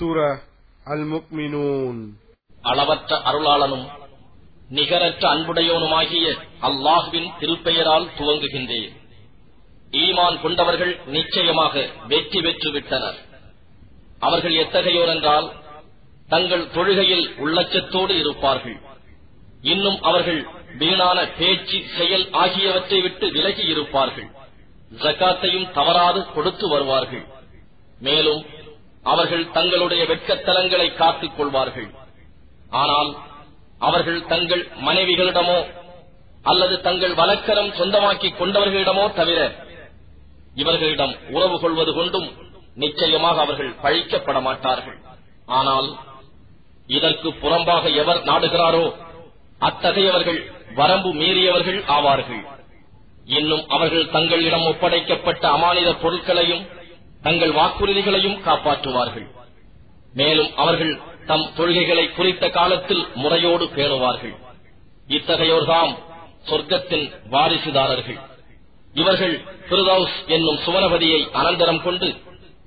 சூரா அல் முக்மினூன் அளவற்ற அருளாளனும் நிகரற்ற அன்புடையோனுமாகிய அல்லாஹுவின் திருப்பெயரால் துவங்குகின்றேன். ஈமான் கொண்டவர்கள் நிச்சயமாக வெற்றி பெற்று விட்டனர் அவர்கள் எத்தகையோர் என்றால் தங்கள் தொழுகையில் உள்ளச்சத்தோடு இருப்பார்கள். இன்னும் அவர்கள் வீணான பேச்சு செயல் ஆகியவற்றை விட்டு விலகி இருப்பார்கள். ஜக்காத்தையும் தவறாது கொடுத்து வருவார்கள். மேலும் அவர்கள் தங்களுடைய வெட்கத்தலங்களை காத்துக் கொள்வார்கள். ஆனால் அவர்கள் தங்கள் மனைவிகளிடமோ அல்லது தங்கள் வழக்கரம் சொந்தமாக்கிக் கொண்டவர்களிடமோ தவிர இவர்களிடம் உறவு கொள்வது கொண்டும் நிச்சயமாக அவர்கள் பழிக்கப்பட மாட்டார்கள். ஆனால் இதற்கு புறம்பாக எவர் நாடுகிறாரோ அத்தகையவர்கள் வரம்பு மீறியவர்கள் ஆவார்கள். இன்னும் அவர்கள் தங்களிடம் ஒப்படைக்கப்பட்ட அமானித பொருட்களையும் தங்கள் வாக்குறுதிகளையும் காப்பாற்றுவார்கள். மேலும் அவர்கள் தம் தொழுகைகளை குறித்த காலத்தில் முறையோடு பேணுவார்கள். இத்தகையோர்தாம் சொர்க்கத்தின் வாரிசுதாரர்கள். இவர்கள் பிரதௌஸ் என்னும் சுவனபதியை அனந்தரம் கொண்டு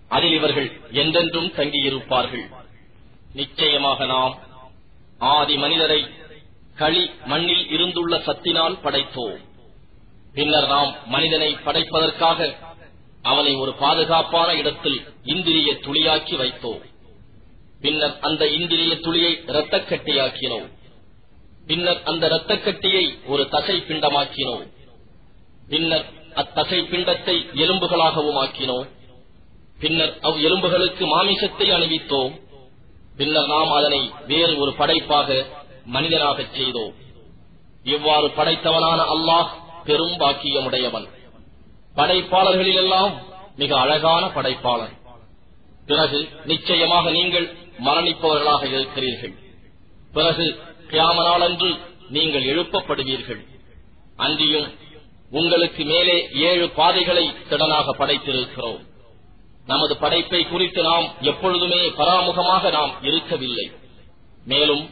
அதில் இவர்கள் என்றென்றும் தங்கியிருப்பார்கள். நிச்சயமாக நாம் ஆதி மனிதரை களி மண்ணில் இருந்துள்ள சத்தினால் படைத்தோம். பின்னர் நாம் மனிதனை படைப்பதற்காக அவனை ஒரு பாதுகாப்பான இடத்தில் இந்திரிய துளியாக்கி வைத்தோம். பின்னர் அந்த இந்திரிய துளியை இரத்தக்கட்டியாக்கினோம். பின்னர் அந்த இரத்தக்கட்டியை ஒரு தசை பிண்டமாக்கினோம் பின்னர் அத்தசை பிண்டத்தை எலும்புகளாகவும் ஆக்கினோம். பின்னர் அவ் எலும்புகளுக்கு மாமிசத்தை அணிவித்தோம். பின்னர் நாம் அதனை வேறு ஒரு படைப்பாக மனிதனாகச் செய்தோம். இவ்வாறு படைத்தவனான அல்லாஹ் பெரும் பாக்கியமுடையவன். படைப்பாளர்களிலெல்லாம் மிக அழகான படைப்பாளர். பிறகு நிச்சயமாக நீங்கள் மரணிப்பவர்களாக இருக்கிறீர்கள். பிறகு கியாமனாளன்று நீங்கள் எழுப்பப்படுவீர்கள். அன்றியும் உங்களுக்கு மேலே ஏழு பாதைகளை திடனாக படைத்திருக்கிறோம். நமது படைப்பை குறித்து நாம் எப்பொழுதுமே பராமுகமாக நாம் இருக்கவில்லை. மேலும்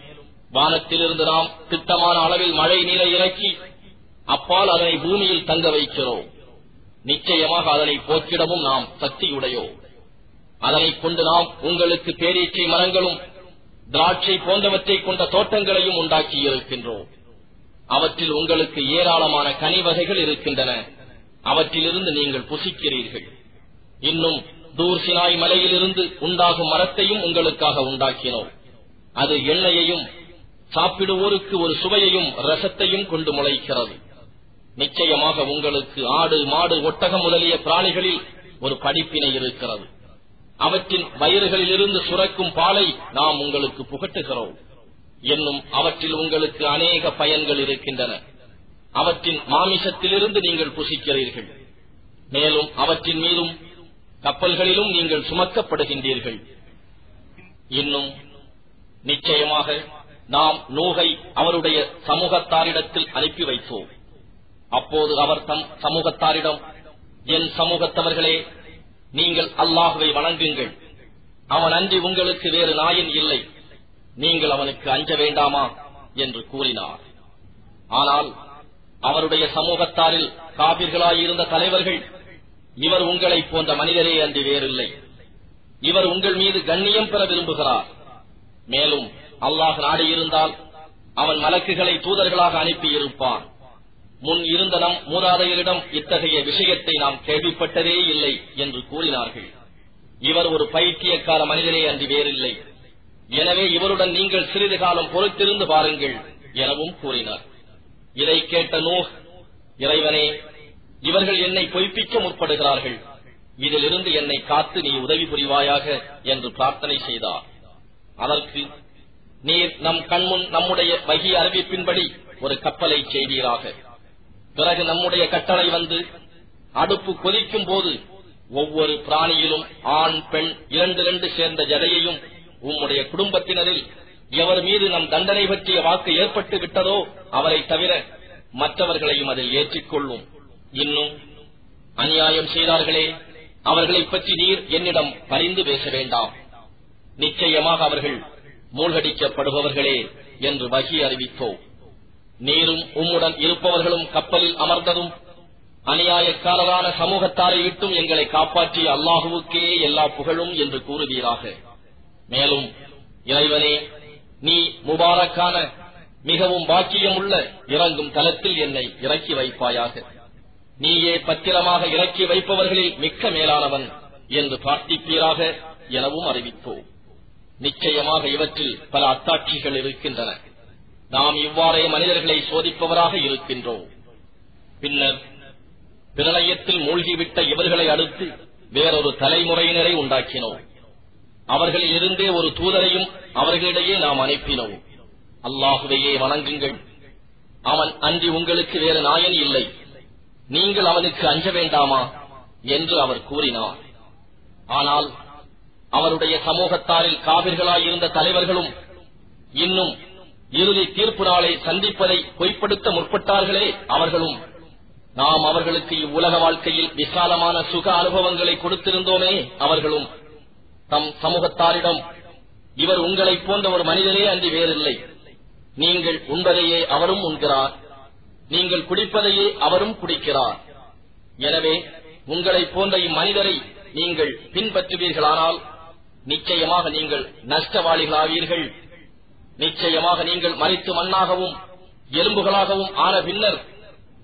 வானத்திலிருந்து நாம் திட்டமான அளவில் மழை நீரை இறக்கி அப்பால் அதனை பூமியில் தங்க வைக்கிறோம். நிச்சயமாக அதனை போக்கிடவும் நாம் சக்தியுடையோ. அதனைக் கொண்டு நாம் உங்களுக்கு பேரீச்சை மரங்களும் திராட்சை போன்றவற்றை கொண்ட தோட்டங்களையும் உண்டாக்கி இருக்கின்றோம். அவற்றில் உங்களுக்கு ஏராளமான கனி வகைகள் இருக்கின்றன. அவற்றிலிருந்து நீங்கள் புசிக்கிறீர்கள். இன்னும் தூர்சினாய் மலையிலிருந்து உண்டாகும் மரத்தையும் உங்களுக்காக உண்டாக்கினோம். அது எண்ணெயையும் சாப்பிடுவோருக்கு ஒரு சுவையையும் ரசத்தையும் கொண்டு முளைக்கிறது. நிச்சயமாக உங்களுக்கு ஆடு மாடு ஒட்டகம் முதலிய பிராணிகளில் ஒரு படிப்பினை இருக்கிறது. அவற்றின் வயிறுகளிலிருந்து சுரக்கும் பாலை நாம் உங்களுக்கு புகட்டுகிறோம். என்னும் அவற்றில் உங்களுக்கு அநேக பயன்கள் இருக்கின்றன. அவற்றின் மாமிசத்திலிருந்து நீங்கள் புசிக்கிறீர்கள். மேலும் அவற்றின் மீதும் கப்பல்களிலும் நீங்கள் சுமக்கப்படுகின்றீர்கள். இன்னும் நிச்சயமாக நாம் நூகை அவருடைய சமூகத்தாரிடத்தில் அனுப்பி வைத்தோம் அப்போது அவர் தம் சமூகத்தாரிடம் என் சமூகத்தவர்களே நீங்கள் அல்லாஹுவை வணங்குங்கள். அவன் அன்றி உங்களுக்கு வேறு நாயன் இல்லை. நீங்கள் அவனுக்கு அஞ்ச வேண்டாமா? என்று கூறினார். ஆனால் அவருடைய சமூகத்தாரில் காபிர்களாயிருந்த தலைவர்கள் இவர் உங்களைப் போன்ற மனிதரே அன்றி வேறில்லை. இவர் உங்கள் மீது கண்ணியம் பெற விரும்புகிறார். மேலும் அல்லாஹ் நாடியிருந்தால் அவன் மலக்குகளை தூதர்களாக அனுப்பியிருப்பான். முன் இருந்த நம் மூதாதையரிடம் இத்தகைய விஷயத்தை நாம் கேள்விப்பட்டதே இல்லை என்று கூறினார்கள். இவர் ஒரு பைத்தியக்கார மனிதரே அன்றி வேறில்லை. எனவே இவருடன் நீங்கள் சிறிது காலம் பொறுத்திருந்து பாருங்கள் எனவும் கூறினார். இதை கேட்ட நூஹ் இறைவனே இவர்கள் என்னை பொய்ப்பிக்க முற்படுகிறார்கள். இதிலிருந்து என்னை காத்து நீ உதவி புரிவாயாக என்று பிரார்த்தனை செய்தார். அதற்கு நீர் நம் கண்முன் நம்முடைய வகி அறிவிப்பின்படி ஒரு கப்பலை செய்தீராக. பிறகு நம்முடைய கட்டளை வந்து அடுப்பு கொதிக்கும் போது ஒவ்வொரு பிராணியிலும் ஆண் பெண் இரண்டு இரண்டு சேர்ந்த ஜதையையும் உம்முடைய குடும்பத்தினரில் எவர் மீது நம் தண்டனை பற்றிய வாக்கு ஏற்பட்டு விட்டதோ அவரை தவிர மற்றவர்களையும் அதில் ஏற்றிக்கொள்ளும். இன்னும் அநியாயம் செய்தார்களே அவர்களைப் பற்றி நீர் என்னிடம் பரிந்து பேச வேண்டாம். நிச்சயமாக அவர்கள் மூழ்கடிக்கப்படுபவர்களே என்று வகி அறிவித்தோம். நீரும் உம்முடன் இருப்பவர்களும் கப்பலில் அமர்ந்ததும் அநியாயக்காரரான சமூகத்தாரை விட்டும் எங்களை காப்பாற்றிய அல்லாஹுவுக்கே எல்லா புகழும் என்று கூறுவீராக. மேலும் இறைவனே நீ முபாரக்கான மிகவும் பாக்கியமுள்ள இறங்கும் தலத்தில் என்னை இறக்கி வைப்பாயாக. நீயே பத்திரமாக இறக்கி வைப்பவர்களில் மிக்க மேலானவன் என்று பிரார்த்திப்பீராக எனவும் அறிவிப்போம். நிச்சயமாக இவற்றில் பல அத்தாட்சிகள் இருக்கின்றன. நாம் இவ்வாறே மனிதர்களை சோதிப்பவராக இருக்கின்றோம். பின்னர் பிரளயத்தில் மூழ்கிவிட்ட இவர்களை அடுத்து வேறொரு தலைமுறையினரை உண்டாக்கினோம். அவர்களில் இருந்தே ஒரு தூதரையும் அவர்களிடையே நாம் அனுப்பினோம். அல்லாஹுவையே வணங்குங்கள். அவன் அன்றி உங்களுக்கு வேறு நாயன் இல்லை. நீங்கள் அவனுக்கு அஞ்ச வேண்டாமா? என்று அவர் கூறினார். ஆனால் அவருடைய சமூகத்தாரில் காவிர்களாயிருந்த தலைவர்களும் இன்னும் இறுதி தீர்ப்பு நாளை சந்திப்பதை பொய்ப்படுத்த முற்பட்டார்களே அவர்களும். நாம் அவர்களுக்கு இவ்வுலக வாழ்க்கையில் விசாலமான சுக அனுபவங்களை கொடுத்திருந்தோமே அவர்களும். தம் சமூகத்தாரிடம் இவர் உங்களைப் போன்ற ஒரு மனிதனே அன்றி வேறில்லை. நீங்கள் உண்பதையே அவரும் உண்கிறார். நீங்கள் குடிப்பதையே அவரும் குடிக்கிறார். எனவே உங்களைப் போன்ற இம்மனிதரை நீங்கள் பின்பற்றுவீர்களானால் நிச்சயமாக நீங்கள் நஷ்டவாளிகளாவீர்கள். நிச்சயமாக நீங்கள் மறித்து மண்ணாகவும் எலும்புகளாகவும் ஆன பின்னர்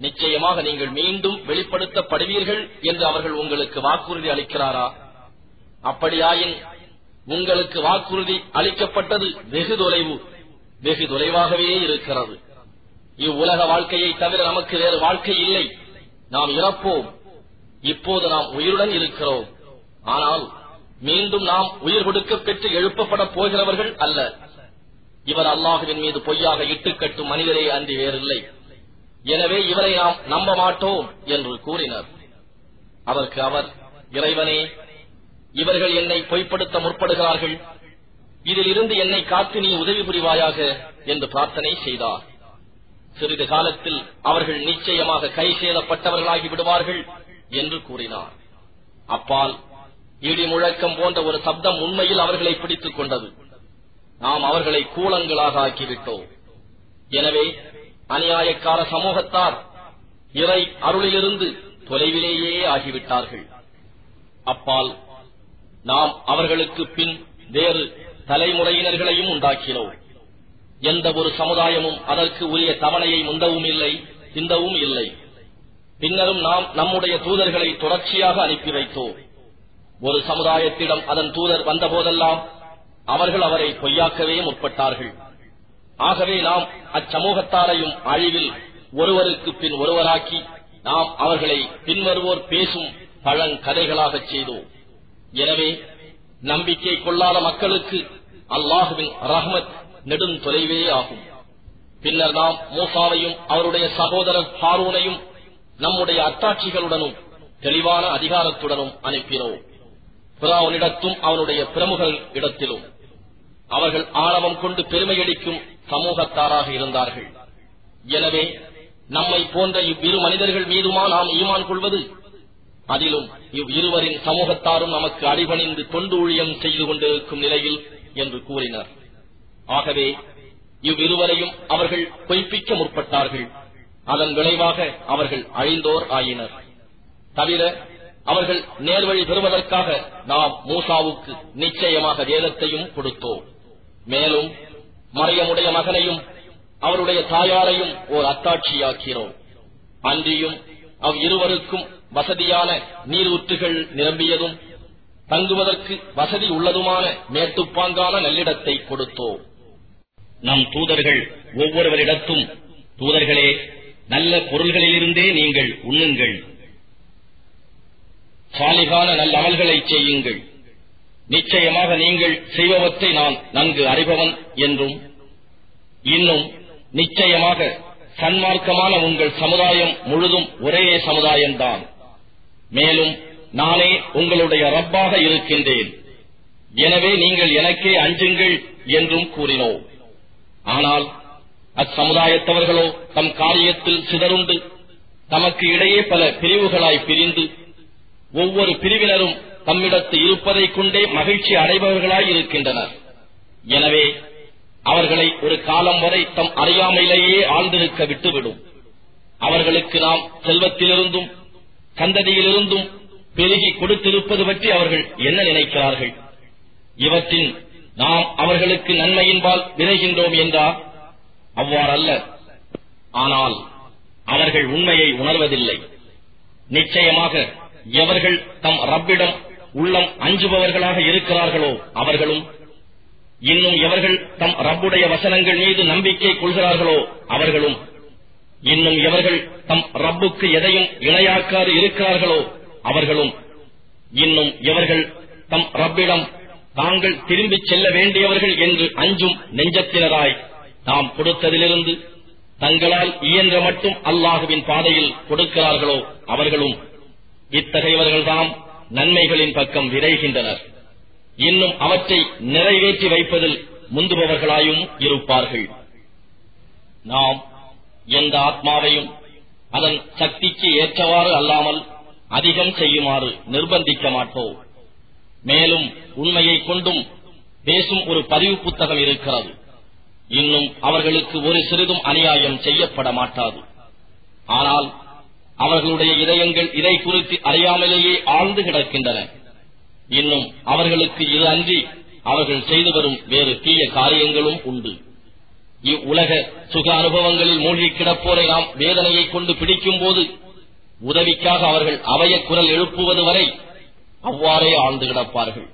நிச்சயமாக நீங்கள் மீண்டும் வெளிப்படுத்தப்படுவீர்கள் என்று அவர்கள் உங்களுக்கு வாக்குறுதி அளிக்கிறாரா? அப்படியாயின் உங்களுக்கு வாக்குறுதி அளிக்கப்பட்டது வெகு தொலைவு வெகு தொலைவாகவே இருக்கிறது. இவ்வுலக வாழ்க்கையை தவிர நமக்கு வேறு வாழ்க்கை இல்லை. நாம் இறப்போம். இப்போது நாம் உயிருடன் இருக்கிறோம். ஆனால் மீண்டும் நாம் உயிர் கொடுக்க பெற்று எழுப்பப்பட போகிறவர்கள் அல்ல. இவர் அல்லாஹுவின் மீது பொய்யாக இட்டுக்கட்டும் மனிதரே அன்றி வேறில்லை. எனவே இவரை நாம் நம்ப மாட்டோம் என்று கூறினர். அதற்கு அவர் இறைவனே இவர்கள் என்னை பொய்ப்படுத்த முற்படுகிறார்கள். இதில் இருந்து என்னை காத்து நீ உதவி புரிவாயாக? என்று பிரார்த்தனை செய்தார். சிறிது காலத்தில் அவர்கள் நிச்சயமாக கை சேதப்பட்டவர்களாகி விடுவார்கள் என்று கூறினார். அப்பால் இடி முழக்கம் போன்ற ஒரு சப்தம் உண்மையில் அவர்களை பிடித்துக் கொண்டது. நாம் அவர்களை கூலங்களாக ஆக்கிவிட்டோம். எனவே அநியாயக்கார சமூகத்தார் இறை அருளிலிருந்து தொலைவிலேயே ஆகிவிட்டார்கள். அப்பால் நாம் அவர்களுக்கு பின் வேறு தலைமுறையினர்களையும் உண்டாக்கினோம். எந்த ஒரு சமுதாயமும் அதற்கு உரிய தவணையை முந்தவும் இல்லை சிந்தவும் இல்லை. பின்னரும் நாம் நம்முடைய தூதர்களை தொடர்ச்சியாக அனுப்பி வைத்தோம். ஒரு சமுதாயத்திடம் அதன் தூதர் வந்தபோதெல்லாம் அவர்கள் அவரை பொய்யாக்கவே முற்பட்டார்கள். ஆகவே நாம் அச்சமூகத்தாரையும் அழிவில் ஒருவருக்கு பின் ஒருவராக்கி நாம் அவர்களை பின்வருவோர் பேசும் பழங்கதைகளாகச் செய்தோம். எனவே நம்பிக்கை கொள்ளாத மக்களுக்கு அல்லாஹுவின் ரஹ்மத் நெடும் தொலைவே ஆகும். பின்னர் நாம் மூசாவையும் அவருடைய சகோதரர் ஹாரூனையும் நம்முடைய அத்தாட்சிகளுடனும் தெளிவான அதிகாரத்துடனும் அனுப்பினோம். பிராவனிடத்தும் அவனுடைய பிரமுகர் இடத்திலும். அவர்கள் ஆணவம் கொண்டு பெருமையடிக்கும் சமூகத்தாராக இருந்தார்கள். எனவே நம்மை போன்ற இவ்விரு மனிதர்கள் மீதுமா நாம் ஈமான் கொள்வது? அதிலும் இவ்விருவரின் சமூகத்தாரும் நமக்கு அடிபணிந்து தொண்டு ஊழியம் செய்து கொண்டிருக்கும் நிலையில் என்று கூறினர். ஆகவே இவ்விருவரையும் அவர்கள் பொய்ப்பிக்க முற்பட்டார்கள். அதன் விளைவாக அவர்கள் அழிந்தோர் ஆயினர். தவிர அவர்கள் நேர்வழி பெறுவதற்காக நாம் மூசாவுக்கு நிச்சயமாக வேதத்தையும் கொடுத்தோம். மேலும் மறையமுடைய மகனையும் அவருடைய தாயாரையும் ஓர் அத்தாட்சியாக்கிறோம். அன்றியும் அவ் இருவருக்கும் வசதியான நீரூற்றுகள் நிரம்பியதும் தங்குவதற்கு வசதி உள்ளதுமான மேட்டுப்பாங்கான நல்லிடத்தை கொடுத்தோம். நம் தூதர்கள் ஒவ்வொருவரிடத்தும் தூதர்களே நல்ல பொருள்களிலிருந்தே நீங்கள் உண்ணுங்கள். சாலிகான நல்ல அமல்களை செய்யுங்கள். நிச்சயமாக நீங்கள் செய்பவற்றை நான் நன்கு அறிபவன் என்றும் இன்னும் நிச்சயமாக சன்மார்க்கமான உங்கள் சமுதாயம் முழுதும் ஒரே சமுதாயம்தான். மேலும் நானே உங்களுடைய ரப்பாக இருக்கின்றேன். எனவே நீங்கள் எனக்கே அஞ்சுங்கள் என்றும் கூறினோம் ஆனால் அச்சமுதாயத்தவர்களோ தம் காரியத்தில் சிதறுண்டு தமக்கு இடையே பல பிரிவுகளாய் பிரிந்து ஒவ்வொரு பிரிவினரும் தம்மிடத்து இருப்பதைக் கொண்டே மகிழ்ச்சி அடைபவர்களாய் இருக்கின்றனர். எனவே அவர்களை ஒரு காலம் வரை தம் அறியாமையிலேயே ஆழ்ந்திருக்க விட்டுவிடும். அவர்களுக்கு நாம் செல்வத்திலிருந்தும் சந்ததியிலிருந்தும் பெருகி கொடுத்திருப்பது பற்றி அவர்கள் என்ன நினைக்கிறார்கள்? இவற்றின் நாம் அவர்களுக்கு நன்மையின்பால் விரைகின்றோம் என்றார் அவ்வாறல்ல. ஆனால் அவர்கள் உண்மையை உணர்வதில்லை. நிச்சயமாக எவர்கள் தம் ரப்பிடம் உள்ளம் அஞ்சுபவர்களாக இருக்கிறார்களோ அவர்களும்? இன்னும் எவர்கள் தம் ரப்புடைய வசனங்கள் மீது நம்பிக்கை கொள்கிறார்களோ அவர்களும்? இன்னும் எவர்கள் தம் ரப்புக்கு எதையும் இணையாக்காது இருக்கிறார்களோ அவர்களும்? இன்னும் எவர்கள் தம் ரப்பிடம் தாங்கள் திரும்பிச் செல்ல வேண்டியவர்கள் என்று அஞ்சும் நெஞ்சத்தினராய் தாம் கொடுத்ததிலிருந்து தங்களால் இயன்ற மட்டும் அல்லாஹுவின் பாதையில் கொடுக்கிறார்களோ அவர்களும்? இத்தகையவர்கள்தான் நன்மைகளின் பக்கம் விரைகின்றனர். இன்னும் அவற்றை நிறைவேற்றி வைப்பதில் முந்துபவர்களாயும் இருப்பார்கள். நாம் எந்த ஆத்மாவையும் அதன் சக்திக்கு ஏற்றவாறு அல்லாமல் அதிகம் செய்யுமாறு நிர்பந்திக்க மாட்டோம். மேலும் உண்மையை கொண்டும் பேசும் ஒரு பதிவு புத்தகம் இருக்கிறது. இன்னும் அவர்களுக்கு ஒரு சிறிதும் அநியாயம் செய்யப்பட மாட்டாது. ஆனால் அவர்களுடைய இதயங்கள் இதை குறித்து அறியாமலேயே ஆழ்ந்து கிடக்கின்றன. இன்னும் அவர்களுக்கு இது அன்றி அவர்கள் செய்து வரும் வேறு தீய காரியங்களும் உண்டு. இவ்வுலக சுக அனுபவங்களில் மூழ்கி கிடப்போரை நாம் வேதனையை கொண்டு பிடிக்கும் போது உதவிக்காக அவர்கள் அவைய குரல் எழுப்புவது வரை அவ்வாறே ஆழ்ந்து கிடப்பார்கள்.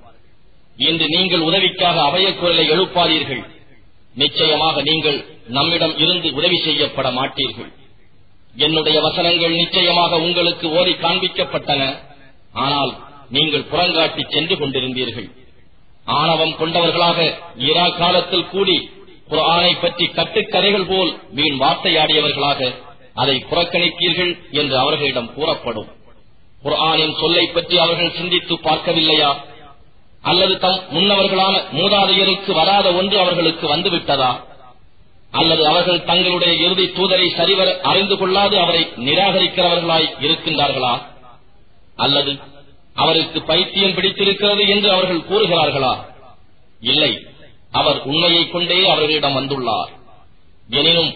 இன்று நீங்கள் உதவிக்காக அவைய குரலை எழுப்பாதீர்கள். நிச்சயமாக நீங்கள் நம்மிடம் இருந்து உதவி செய்யப்பட மாட்டீர்கள். என்னுடைய வசனங்கள் நிச்சயமாக உங்களுக்கு ஓதி காண்பிக்கப்பட்டன. ஆனால் நீங்கள் புறங்காட்டி சென்று கொண்டிருந்தீர்கள். ஆணவம் கொண்டவர்களாக இரா காலத்தில் கூடி குரானை பற்றி கட்டுக்கதைகள் போல் வீண் வார்த்தையாடியவர்களாக அதை புறக்கணித்தீர்கள் என்று அவர்களிடம் கூறப்படும். குரானின் சொல்லை பற்றி அவர்கள் சிந்தித்து பார்க்கவில்லையா? அல்லது தம் முன்னவர்களான மூதாதையருக்கு வராத ஒன்று அவர்களுக்கு வந்துவிட்டதா? அல்லது அவர்கள் தங்களுடைய இறுதி தூதரை சரிவர அறிந்து கொள்ளாது அவரை நிராகரிக்கிறவர்களாய் இருக்கின்றார்களா? அல்லது அவருக்கு பைத்தியம் பிடித்திருக்கிறது என்று அவர்கள் கூறுகிறார்களா? இல்லை. அவர் உண்மையைக் கொண்டே அவர்களிடம் வந்துள்ளார். எனினும்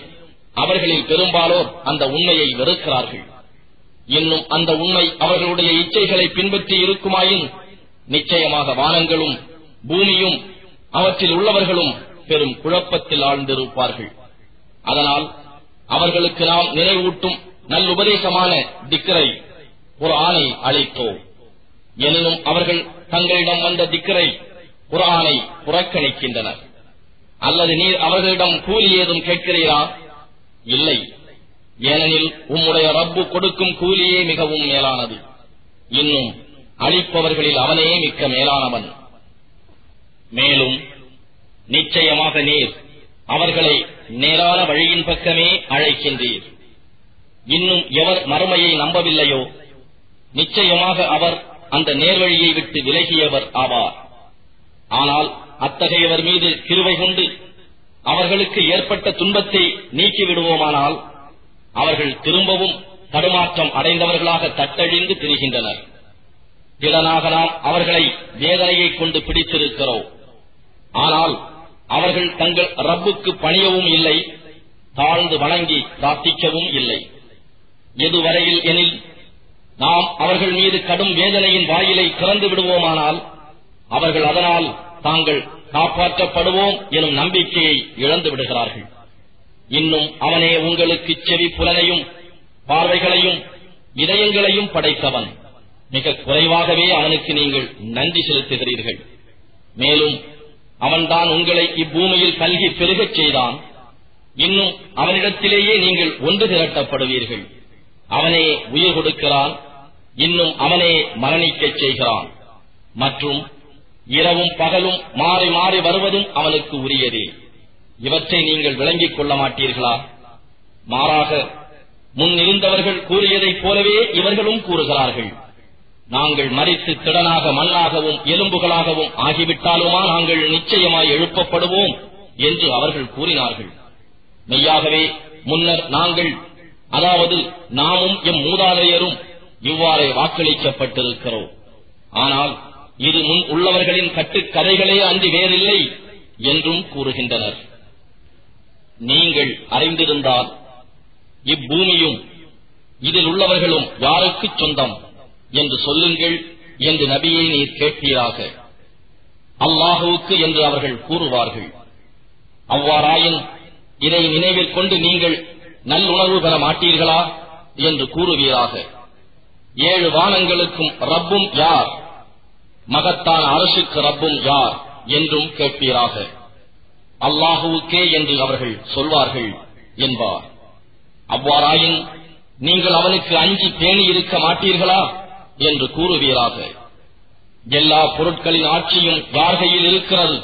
அவர்களில் பெரும்பாலோர் அந்த உண்மையை வெறுக்கிறார்கள். இன்னும் அந்த உண்மை அவர்களுடைய இச்சைகளை பின்பற்றி இருக்குமாயின் நிச்சயமாக வானங்களும் பூமியும் அவற்றில் உள்ளவர்களும் பெரும் குழப்பத்தில் ஆழ்ந்திருப்பார்கள். அதனால் அவர்களுக்கு நாம் நினைவூட்டும் நல்லுபதேசமான திக்கரை குரானை ஆணை எனினும் அவர்கள் தங்களிடம் வந்த திக்கரை குரானை புறக்கணிக்கின்றனர். அல்லது நீர் அவர்களிடம் கூலி ஏதும் கேட்கிறீரா? இல்லை. ஏனெனில் உம்முடைய ரப்பு கொடுக்கும் கூலியே மிகவும் மேலானது. இன்னும் அளிப்பவர்களில் அவனே மிக்க மேலானவன். மேலும் நிச்சயமாக நீர் அவர்களை நேரான வழியின் பக்கமே அழைக்கின்றீர். இன்னும் எவர் மறுமையை நம்பவில்லையோ? நிச்சயமாக அவர் அந்த நேர்வழியை விட்டு விலகியவர் ஆவார். ஆனால் அத்தகையவர் மீது கிருவை கொண்டு அவர்களுக்கு ஏற்பட்ட துன்பத்தை நீக்கிவிடுவோமானால் அவர்கள் திரும்பவும் தடுமாற்றம் அடைந்தவர்களாக தட்டழிந்து திரிகின்றனர். திறனாக நாம் அவர்களை வேதனையைக் கொண்டு பிடித்திருக்கிறோம். ஆனால் அவர்கள் தங்கள் ரப்புக்கு பணியவும் இல்லை தாழ்ந்து வணங்கி பிரார்த்திக்கவும் இல்லை. எதுவரையில் எனில் நாம் அவர்கள் மீது கடும் வேதனையின் வாயிலை திறந்து விடுவோமானால் அவர்கள் அதனால் தாங்கள் காப்பாற்றப்படுவோம் எனும் நம்பிக்கையை இழந்து விடுகிறார்கள். இன்னும் அவனே உங்களுக்கு செவி புலனையும் பார்வைகளையும் இதயங்களையும் படைத்தவன். மிக குறைவாகவே அவனுக்கு நீங்கள் நன்றி செலுத்துகிறீர்கள். மேலும் அவன்தான் உங்களை இப்பூமியில் கல்கி பெருகச் செய்தான். இன்னும் அவனிடத்திலேயே நீங்கள் ஒன்று திரட்டப்படுவீர்கள். அவனே உயிர் கொடுக்கிறான். இன்னும் அவனே மரணிக்கச் செய்கிறான். மற்றும் இரவும் பகலும் மாறி மாறி வருவதும் அவனுக்கு உரியதே. இவற்றை நீங்கள் விளங்கிக் கொள்ள மாட்டீர்களா? மாறாக முன் இருந்தவர்கள் கூறியதைப் போலவே இவர்களும் கூறுகிறார்கள். நாங்கள் மறித்து திடனாக மண்ணாகவும் எலும்புகளாகவும் ஆகிவிட்டாலுமா நாங்கள் நிச்சயமாய் எழுப்பப்படுவோம் என்று அவர்கள் கூறினார்கள். மெய்யாகவே முன்னர் நாங்கள் அதாவது நாமும் எம் மூதாதையரும் இவ்வாறே வாக்களிக்கப்பட்டிருக்கிறோம். ஆனால் இது முன் உள்ளவர்களின் கட்டுக்கதைகளே அன்றி வேறில்லை என்றும் கூறுகின்றனர். நீங்கள் அறிந்திருந்தால் இப்பூமியும் இதில் உள்ளவர்களும் யாருக்குச் சொந்தம்? என்று சொல்லுங்கள் என்று நபியை நீர் கேட்பீராக. அல்லாஹுவுக்கு என்று அவர்கள் கூறுவார்கள். அவ்வாறாயின் இதை நினைவில் கொண்டு நீங்கள் நல்லுணர்வு பெற மாட்டீர்களா என்று கூறுவீராக. ஏழு வானங்களுக்கும் ரப்பும் யார்? மகத்தான அரசுக்கு ரப்பும் யார்? என்றும் கேட்பீராக. அல்லாஹுவுக்கே என்று அவர்கள் சொல்வார்கள் என்பார். அவ்வாறாயின் நீங்கள் அவனுக்கு அஞ்சி பேணி இருக்க மாட்டீர்களா? என்று கூறுவீராக. எல்லா பொருட்களின் ஆட்சியும் யார் கையில் இருக்கிறது?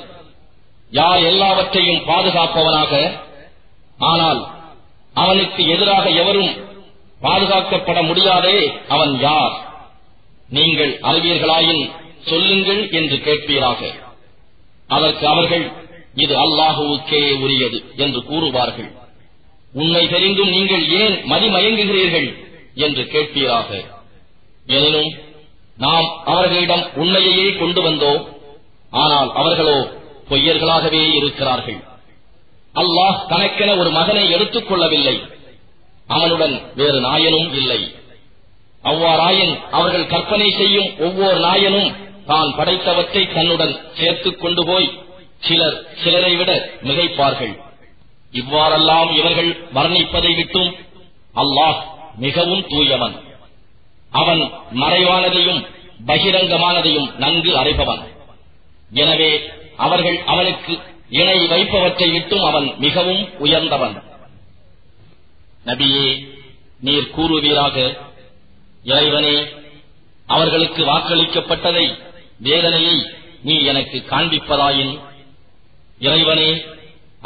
யார் எல்லாவற்றையும் பாதுகாப்பவனாக? ஆனால் அவனுக்கு எதிராக எவரும் பாதுகாக்கப்பட முடியாதே அவன் யார்? நீங்கள் அறிவீர்களாயின் சொல்லுங்கள் என்று கேட்பீராக. அதற்கு அவர்கள் இது அல்லாஹுவுக்கே உரியது என்று கூறுவார்கள். உண்மை தெரிந்தும் நீங்கள் ஏன் மதிமயங்குகிறீர்கள்? என்று கேட்பீராக. எனினும் நாம் அவர்களிடம் உண்மையையே கொண்டு வந்தோம். ஆனால் அவர்களோ பொய்யர்களாகவே இருக்கிறார்கள். அல்லாஹ் தனக்கென ஒரு மகனை எடுத்துக் கொள்ளவில்லை. அவனுடன் வேறு நாயனும் இல்லை. அவ்வாறாயின் அவர்கள் கற்பனை செய்யும் ஒவ்வொரு நாயனும் தான் படைத்தவற்றை தன்னுடன் சேர்த்துக் கொண்டு போய் சிலர் சிலரை விட மிகைப்பார்கள். இவ்வாறெல்லாம் இவர்கள் வர்ணிப்பதை விட்டும் அல்லாஹ் மிகவும் தூயவன். அவன் மறைவானதையும் பகிரங்கமானதையும் நன்கு அறிபவன். எனவே அவர்கள் அவனுக்கு இணை வைப்பவற்றை விட்டும் அவன் மிகவும் உயர்ந்தவன். நபியே நீர் கூறுவீராக இறைவனே அவர்களுக்கு வாக்களிக்கப்பட்டதை வேதனையை நீ எனக்கு காண்பிப்பதாயின் இறைவனே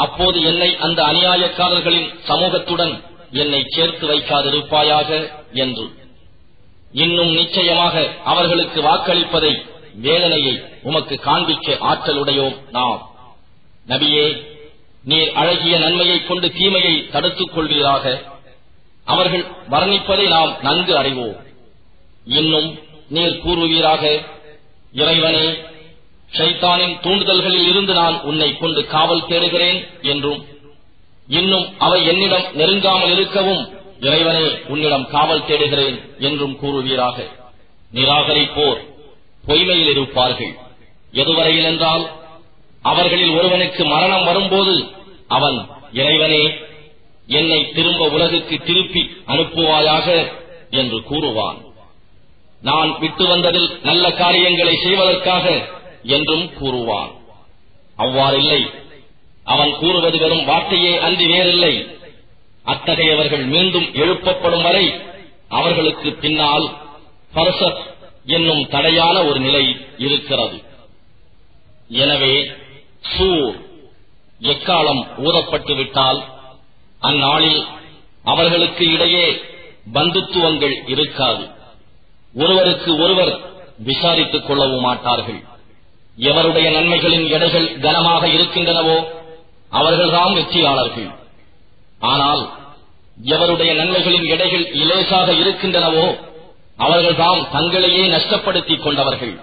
அப்போது என்னை அந்த அநியாயக்காரர்களின் சமூகத்துடன் என்னை சேர்த்து வைக்காதிருப்பாயாக என்று. இன்னும் நிச்சயமாக அவர்களுக்கு வாக்களிப்பதை வேதனையை உமக்கு காண்பிக்க ஆற்றலுடையோம் நாம். நபியே நீர் அழகிய நன்மையைக் கொண்டு தீமையை தடுத்துக் கொள்வீராக. அவர்கள் வர்ணிப்பதை நாம் நன்கு அறிவோம். இன்னும் நீர் கூறுவீராக இறைவனே ஷைத்தானின் தூண்டுதல்களில் இருந்து நான் உன்னை கொண்டு காவல் தேடுகிறேன் என்றும் இன்னும் அவை என்னிடம் நெருங்காமல் இருக்கவும் இறைவனே உன்னிடம் காவல் தேடுகிறேன் என்றும் கூறுவீராக. நிராகரிப்போர் பொய்மையில் இருப்பார்கள். எதுவரையில் என்றால் அவர்களில் ஒருவனுக்கு மரணம் வரும்போது அவன் இறைவனே என்னை திரும்ப உலகுக்கு திருப்பி அனுப்புவாயாக என்று கூறுவான். நான் விட்டு வந்ததில் நல்ல காரியங்களை செய்வதற்காக என்றும் கூறுவான். அவ்வாறில்லை. அவன் கூறுவது வெறும் வார்த்தையே அன்றி வேறில்லை. அத்தகையவர்கள் மீண்டும் எழுப்பப்படும் வரை அவர்களுக்கு பின்னால் பரசத் என்னும் தடையான ஒரு நிலை இருக்கிறது. எனவே சூர் எக்காலம் ஊதப்பட்டு விட்டால் அந்நாளில் அவர்களுக்கு இடையே பந்துத்துவங்கள் இருக்காது. ஒருவருக்கு ஒருவர் விசாரித்துக் கொள்ளவும் மாட்டார்கள். எவருடைய நன்மைகளின் எடைகள் கனமாக இருக்கின்றனவோ அவர்கள்தான் வெற்றியாளர்கள். ஆனால் எவருடைய நன்மைகளின் எடைகள் இலேசாக இருக்கின்றனவோ அவர்கள்தாம் தங்களையே நஷ்டப்படுத்திக் கொண்டவர்கள்.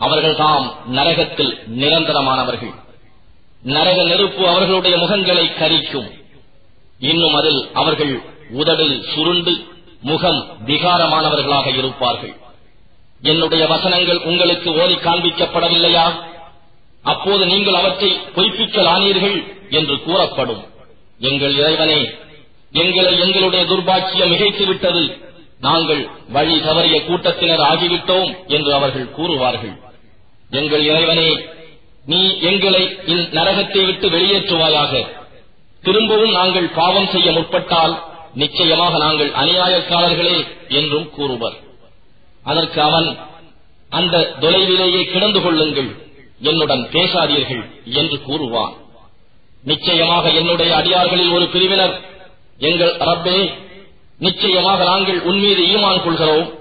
அவர்கள்தாம் நரகத்தில் நிரந்தரமானவர்கள். நரக நெருப்பு அவர்களுடைய முகங்களை கரிக்கும். இன்னும் அதில் அவர்கள் உதடில் சுருண்டு முகம் விகாரமானவர்களாக இருப்பார்கள். என்னுடைய வசனங்கள் உங்களுக்கு ஓதி காண்பிக்கப்படவில்லையா? அப்போது நீங்கள் அவற்றை பொய்ப்பிக்கலானீர்கள் என்று கூறப்படும். எங்கள் இறைவனே எங்களை எங்களுடைய துர்பாக்கியம் மிகைத்து விட்டது நாங்கள் வழி தவறிய கூட்டத்தினர் ஆகிவிட்டோம் என்று அவர்கள் கூறுவார்கள். எங்கள் இறைவனே நீ எங்களை இந்நரகத்தை விட்டு வெளியேற்றுவாயாக. திரும்பவும் நாங்கள் பாவம் செய்ய முற்பட்டால் நிச்சயமாக நாங்கள் அநியாயக்காரர்களே என்றும் கூறுவர். அதற்கு அவன் அந்த தொலைவிலேயே கிடந்து கொள்ளுங்கள் என்னுடன் பேசாதீர்கள் என்று கூறுவான். நிச்சயமாக என்னுடைய அடியார்களில் ஒரு பிரிவினர் எங்கள் ரப்பே நிச்சயமாக நாங்கள் உன்மீது ஈமான் கொள்கிறோம்.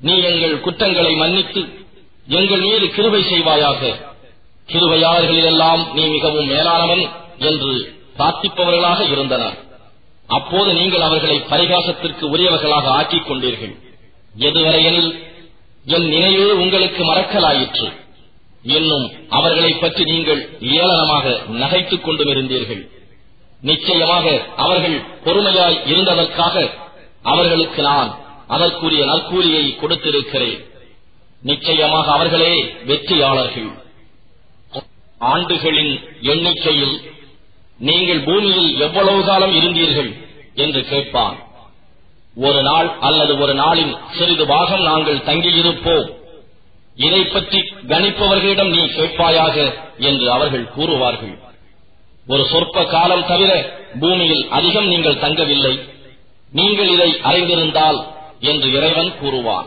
நீ எங்கள் குற்றங்களை மன்னித்து எங்கள் மீது கிருவை செய்வாயாக. கிருவையாளர்களிலெல்லாம் நீ மிகவும் மேலானவன் என்று பிரார்த்திப்பவர்களாக இருந்தனர். அப்போது நீங்கள் அவர்களை பரிகாசத்திற்கு உரியவர்களாக ஆக்கிக் கொண்டீர்கள். எதுவரையெனில் என் நினைவே உங்களுக்கு மறக்கலாயிற்று. இன்னும் அவர்களைப் பற்றி நீங்கள் ஏளனமாக நகைத்துக் கொண்டும் இருந்தீர்கள் நிச்சயமாக அவர்கள் பொறுமையாய் இருந்ததற்காக அவர்களுக்கு நான் அதற்குரிய நற்கூலியை கொடுத்திருக்கிறேன். நிச்சயமாக அவர்களே வெற்றியாளர்கள். ஆண்டுகளின் எண்ணிக்கையில் நீங்கள் பூமியில் எவ்வளவு காலம் இருந்தீர்கள் என்று கேட்பான். ஒரு நாள் அல்லது ஒரு நாளின் சிறிது பாகம் நாங்கள் தங்கியிருப்போம். இதை பற்றி கணிப்பவர்களிடம் நீ கேட்பாயாக என்று அவர்கள் கூறுவார்கள். ஒரு சொற்ப காலம் தவிர பூமியில் அதிகம் நீங்கள் தங்கவில்லை. நீங்கள் இதை அறிந்திருந்தால் என்று இறைவன் கூறுவான்.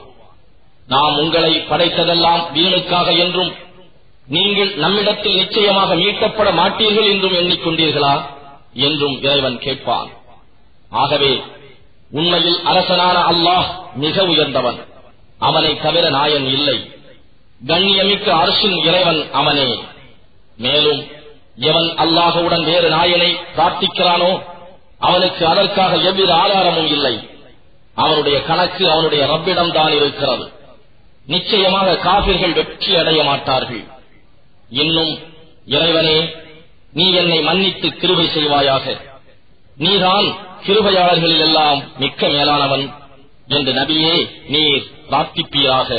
நாம் உங்களை படைத்ததெல்லாம் வீணுக்காக என்றும் நீங்கள் நம்மிடத்தில் நிச்சயமாக மீட்கப்பட மாட்டீர்கள் என்றும் எண்ணிக்கொண்டீர்களா என்றும் இறைவன் கேட்பான். ஆகவே உண்மையில் அரசனான அல்லாஹ் மிக உயர்ந்தவன். அவனை தவிர நாயன் இல்லை. கண்ணியமிக்க அரசின் இறைவன் அவனே. மேலும் எவன் அல்லாஹவுடன் வேறு நாயனை பிரார்த்திக்கிறானோ அவனுக்கு அதற்காக எவ்வித ஆதாரமும் இல்லை. அவனுடைய கணக்கு அவனுடைய ரப்பிடம் தான் இருக்கிறது. நிச்சயமாக காபிர்கள் வெற்றி அடைய மாட்டார்கள். இன்னும் இறைவனே நீ என்னை மன்னித்து கிருபை செய்வாயாக. நீதான் கிருபையாளர்களில் எல்லாம் மிக்க மேலானவன் என்று நபியே நீர் பிரார்த்திப்பீராக.